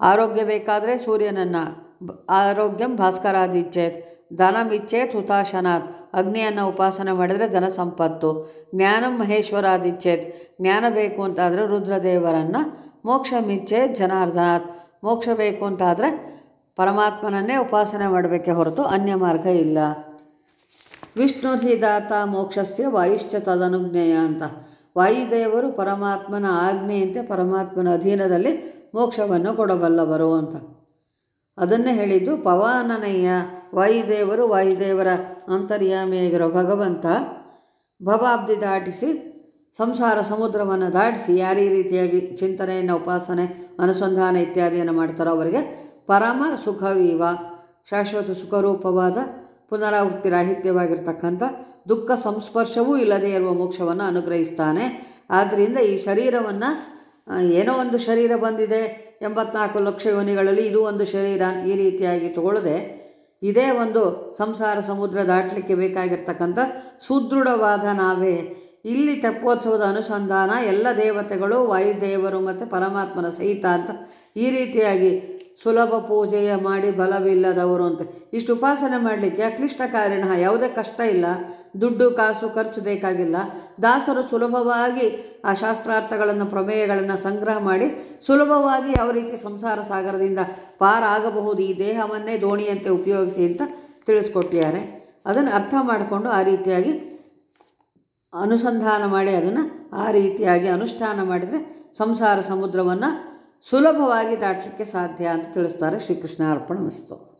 ಆರೋಗ್ಯ ಬೇಕಾದರೆ ಸೂರ್ಯನನ್ನು ಆರೋಗ್ಯಂ ಭಾಸ್ಕರಾದಿಚ್ಛೇತ್ ಧನಮಿಚ್ಛೇತ್ ಹುತಾಶನಾತ್ ಅಗ್ನಿಯನ್ನು ಉಪಾಸನೆ ಮಾಡಿದರೆ ಧನ ಸಂಪತ್ತು. ಜ್ಞಾನಂ ಮಹೇಶ್ವರಾದಿಚ್ಛೇತ್ ಜ್ಞಾನ ಬೇಕು ಅಂತಾದರೆ ರುದ್ರದೇವರನ್ನು, ಮೋಕ್ಷ ಮಿಚ್ಛೇತ್ ಜನಾರ್ದನಾಥ್ ಮೋಕ್ಷ ಬೇಕು ಅಂತಾದರೆ ಪರಮಾತ್ಮನನ್ನೇ ಉಪಾಸನೆ ಮಾಡಬೇಕೆ ಹೊರತು ಅನ್ಯ ಮಾರ್ಗ ಇಲ್ಲ. ವಿಷ್ಣು ಹಿ ಮೋಕ್ಷಸ್ಯ ವಾಯುಶ್ಚ ತದನುಜ್ಞೇಯ ಅಂತ. ವಾಯುದೇವರು ಪರಮಾತ್ಮನ ಆಜ್ಞೆಯಂತೆ ಪರಮಾತ್ಮನ ಅಧೀನದಲ್ಲಿ ಮೋಕ್ಷವನ್ನು ಕೊಡಬಲ್ಲವರು ಅಂತ. ಅದನ್ನೇ ಹೇಳಿದ್ದು ಪವಾನನಯ್ಯ, ವಾಯುದೇವರು ವಾಯುದೇವರ ಅಂತರ್ಯಾಮಿಯಾಗಿರೋ ಭಗವಂತ ಭವಾಬ್ದಿ ದಾಟಿಸಿ, ಸಂಸಾರ ಸಮುದ್ರವನ್ನು ದಾಟಿಸಿ ಯಾರೀ ರೀತಿಯಾಗಿ ಚಿಂತನೆಯನ್ನು, ಉಪಾಸನೆ, ಅನುಸಂಧಾನ ಇತ್ಯಾದಿಯನ್ನು ಮಾಡ್ತಾರೋ ಅವರಿಗೆ ಪರಮ ಸುಖವೀವ, ಶಾಶ್ವತ ಸುಖರೂಪವಾದ ಪುನರಾವೃತ್ತಿ ರಾಹಿತ್ಯವಾಗಿರ್ತಕ್ಕಂಥ ದುಃಖ ಸಂಸ್ಪರ್ಶವೂ ಇಲ್ಲದೆ ಇರುವ ಮೋಕ್ಷವನ್ನು ಅನುಗ್ರಹಿಸ್ತಾನೆ. ಆದ್ದರಿಂದ ಈ ಶರೀರವನ್ನು ಏನೋ ಒಂದು ಶರೀರ ಬಂದಿದೆ, ಎಂಬತ್ನಾಲ್ಕು ಲಕ್ಷ ಯೋನಿಗಳಲ್ಲಿ ಇದು ಒಂದು ಶರೀರ ಅಂತ ಈ ರೀತಿಯಾಗಿ ತಗೊಳ್ಳದೆ ಇದೇ ಒಂದು ಸಂಸಾರ ಸಮುದ್ರ ದಾಟಲಿಕ್ಕೆ ಬೇಕಾಗಿರ್ತಕ್ಕಂಥ ಸುದೃಢವಾದ ನಾವೇ. ಇಲ್ಲಿ ತೆಪ್ಪೋತ್ಸವದ ಅನುಸಂಧಾನ ಎಲ್ಲ ದೇವತೆಗಳು, ವಾಯುದೇವರು ಮತ್ತು ಪರಮಾತ್ಮನ ಸಹಿತ ಅಂತ ಈ ರೀತಿಯಾಗಿ ಸುಲಭ ಪೂಜೆಯ ಮಾಡಿ ಬಲವಿಲ್ಲದವರು ಅಂತ. ಇಷ್ಟು ಉಪಾಸನೆ ಮಾಡಲಿಕ್ಕೆ ಅಕ್ಲಿಷ್ಟ ಕಾರಣ ಯಾವುದೇ ಕಷ್ಟ ಇಲ್ಲ. ದುಡ್ಡು, ಕಾಸು, ಖರ್ಚು ಬೇಕಾಗಿಲ್ಲ. ದಾಸರು ಸುಲಭವಾಗಿ ಆ ಶಾಸ್ತ್ರಾರ್ಥಗಳನ್ನು, ಪ್ರಮೇಯಗಳನ್ನು ಸಂಗ್ರಹ ಮಾಡಿ ಸುಲಭವಾಗಿ ಯಾವ ರೀತಿ ಸಂಸಾರ ಸಾಗರದಿಂದ ಪಾರಾಗಬಹುದು ಈ ದೇಹವನ್ನೇ ದೋಣಿಯಂತೆ ಉಪಯೋಗಿಸಿ ಅಂತ ತಿಳಿಸ್ಕೊಟ್ಟಿದ್ದಾರೆ. ಅದನ್ನು ಅರ್ಥ ಮಾಡಿಕೊಂಡು ಆ ರೀತಿಯಾಗಿ ಅನುಸಂಧಾನ ಮಾಡಿ ಅದನ್ನು ಆ ರೀತಿಯಾಗಿ ಅನುಷ್ಠಾನ ಮಾಡಿದರೆ ಸಂಸಾರ ಸಮುದ್ರವನ್ನು ಸುಲಭವಾಗಿ ದಾಟಲಿಕ್ಕೆ ಸಾಧ್ಯ ಅಂತ ತಿಳಿಸ್ತಾರೆ ಶ್ರೀಕೃಷ್ಣ ಅರ್ಪಣ ಮಸ್ತು.